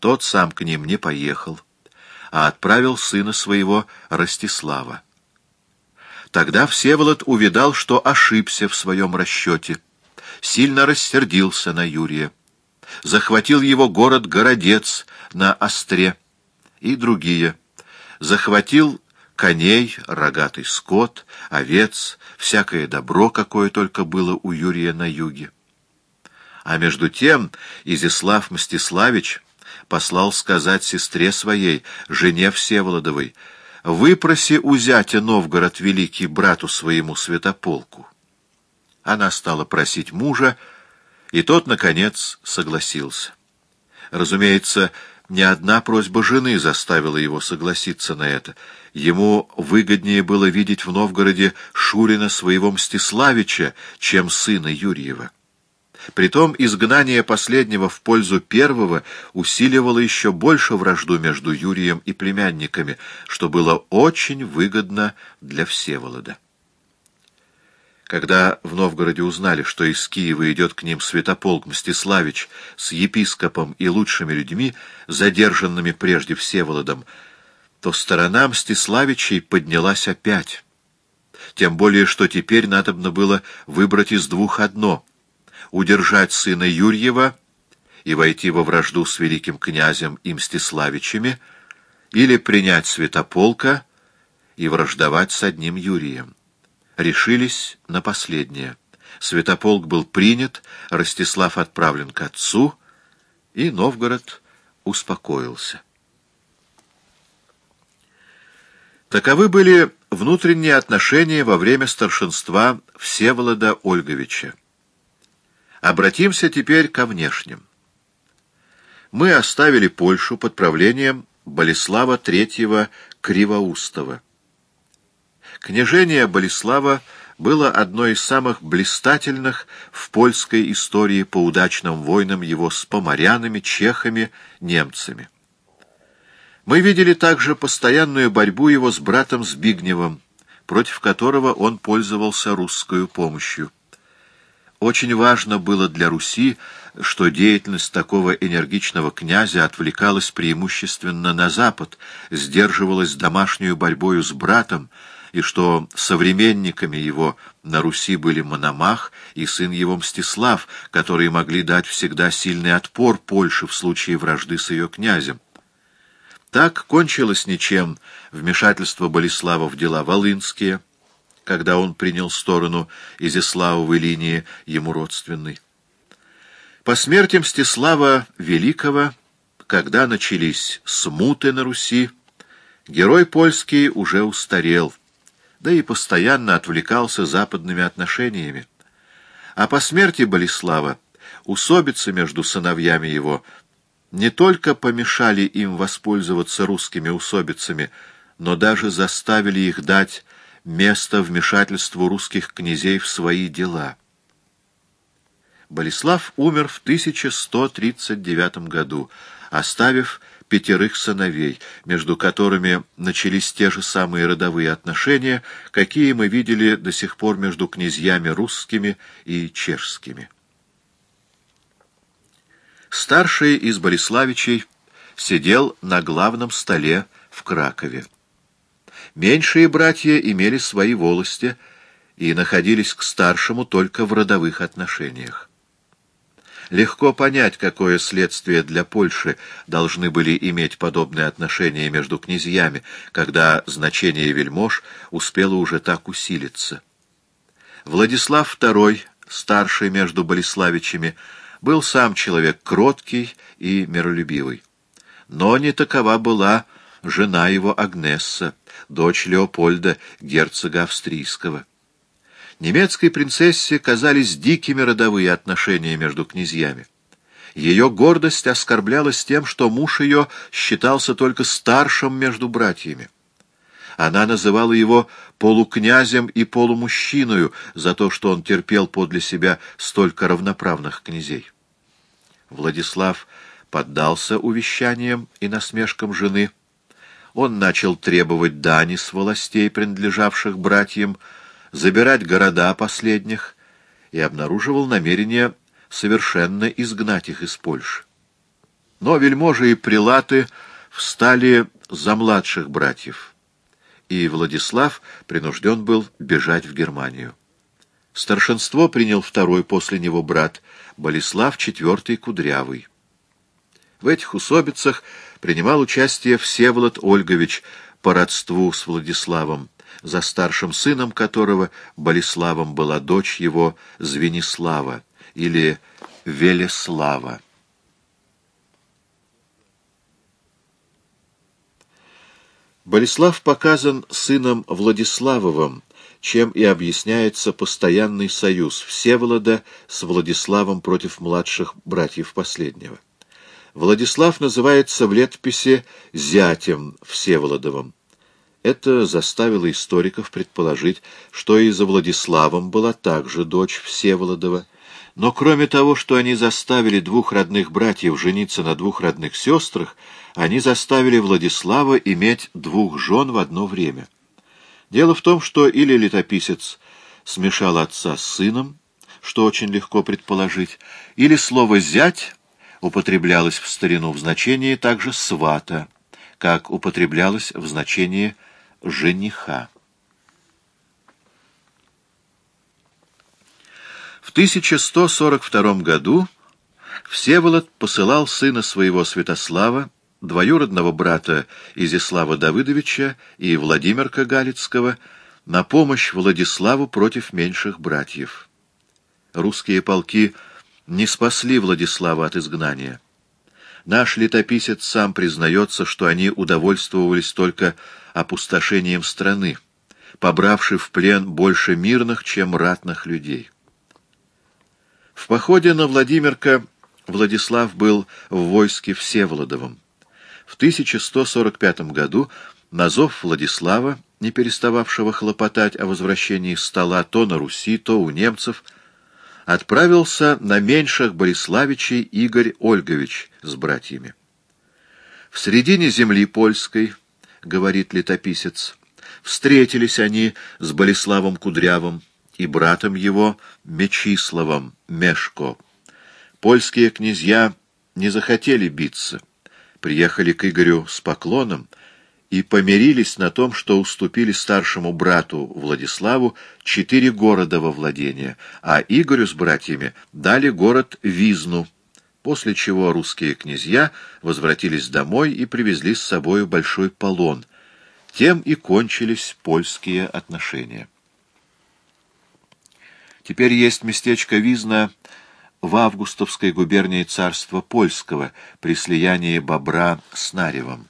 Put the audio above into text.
Тот сам к ним не поехал, а отправил сына своего Ростислава. Тогда Всеволод увидал, что ошибся в своем расчете, сильно рассердился на Юрия, захватил его город Городец на Остре и другие, захватил коней, рогатый скот, овец, всякое добро, какое только было у Юрия на юге. А между тем Изяслав Мстиславич послал сказать сестре своей, жене Всеволодовой, «Выпроси у зятя Новгород великий брату своему святополку». Она стала просить мужа, и тот, наконец, согласился. Разумеется, ни одна просьба жены заставила его согласиться на это. Ему выгоднее было видеть в Новгороде Шурина своего Мстиславича, чем сына Юрьева. Притом изгнание последнего в пользу первого усиливало еще больше вражду между Юрием и племянниками, что было очень выгодно для Всеволода. Когда в Новгороде узнали, что из Киева идет к ним святополк Мстиславич с епископом и лучшими людьми, задержанными прежде Всеволодом, то сторона Мстиславичей поднялась опять. Тем более, что теперь надобно было выбрать из двух одно — удержать сына Юрьева и войти во вражду с великим князем и Мстиславичами, или принять святополка и враждовать с одним Юрием решились на последнее. Святополк был принят, Ростислав отправлен к отцу, и Новгород успокоился. Таковы были внутренние отношения во время старшинства Всеволода Ольговича. Обратимся теперь ко внешним. Мы оставили Польшу под правлением Болеслава III Кривоустова. Княжение Болеслава было одной из самых блистательных в польской истории по удачным войнам его с поморянами, чехами, немцами. Мы видели также постоянную борьбу его с братом Збигневым, против которого он пользовался русской помощью. Очень важно было для Руси, что деятельность такого энергичного князя отвлекалась преимущественно на запад, сдерживалась домашнюю борьбою с братом, и что современниками его на Руси были Мономах и сын его Мстислав, которые могли дать всегда сильный отпор Польше в случае вражды с ее князем. Так кончилось ничем вмешательство Болеслава в дела волынские, когда он принял сторону Изяславовой линии ему родственной. По смерти Мстислава Великого, когда начались смуты на Руси, герой польский уже устарел — да и постоянно отвлекался западными отношениями. А по смерти Болеслава усобицы между сыновьями его не только помешали им воспользоваться русскими усобицами, но даже заставили их дать место вмешательству русских князей в свои дела. Болеслав умер в 1139 году, оставив пятерых сыновей, между которыми начались те же самые родовые отношения, какие мы видели до сих пор между князьями русскими и чешскими. Старший из Бориславичей сидел на главном столе в Кракове. Меньшие братья имели свои волости и находились к старшему только в родовых отношениях. Легко понять, какое следствие для Польши должны были иметь подобные отношения между князьями, когда значение вельмож успело уже так усилиться. Владислав II, старший между Болеславичами, был сам человек кроткий и миролюбивый. Но не такова была жена его Агнесса, дочь Леопольда, герцога австрийского. Немецкой принцессе казались дикими родовые отношения между князьями. Ее гордость оскорблялась тем, что муж ее считался только старшим между братьями. Она называла его полукнязем и полумужчиною за то, что он терпел подле себя столько равноправных князей. Владислав поддался увещаниям и насмешкам жены. Он начал требовать дани с властей, принадлежавших братьям, забирать города последних и обнаруживал намерение совершенно изгнать их из Польши. Но вельможи и прилаты встали за младших братьев, и Владислав принужден был бежать в Германию. Старшинство принял второй после него брат, Болеслав IV Кудрявый. В этих усобицах принимал участие Всеволод Ольгович по родству с Владиславом, за старшим сыном которого, Болеславом, была дочь его Звенислава или Велеслава. Болеслав показан сыном Владиславовым, чем и объясняется постоянный союз Всеволода с Владиславом против младших братьев последнего. Владислав называется в летописи зятем Всеволодовым. Это заставило историков предположить, что и за Владиславом была также дочь Всеволодова. Но кроме того, что они заставили двух родных братьев жениться на двух родных сестрах, они заставили Владислава иметь двух жен в одно время. Дело в том, что или летописец смешал отца с сыном, что очень легко предположить, или слово «зять» употреблялось в старину в значении также «свата», как употреблялось в значении «жениха». В 1142 году Всеволод посылал сына своего Святослава двоюродного брата Изяслава Давыдовича и Владимирка Галицкого на помощь Владиславу против меньших братьев. Русские полки не спасли Владислава от изгнания. Наш летописец сам признается, что они удовольствовались только опустошением страны, побравши в плен больше мирных, чем ратных людей. В походе на Владимирка Владислав был в войске Всеволодовом. В 1145 году на зов Владислава, не перестававшего хлопотать о возвращении стола то на Руси, то у немцев, отправился на меньших Бориславичей Игорь Ольгович с братьями. В середине земли польской, говорит летописец, встретились они с Болеславом Кудрявым и братом его Мечиславом Мешко. Польские князья не захотели биться, приехали к Игорю с поклоном и помирились на том, что уступили старшему брату Владиславу четыре города во владение, а Игорю с братьями дали город Визну, после чего русские князья возвратились домой и привезли с собою большой полон. Тем и кончились польские отношения. Теперь есть местечко Визна в Августовской губернии царства Польского при слиянии Бобра с Наревом.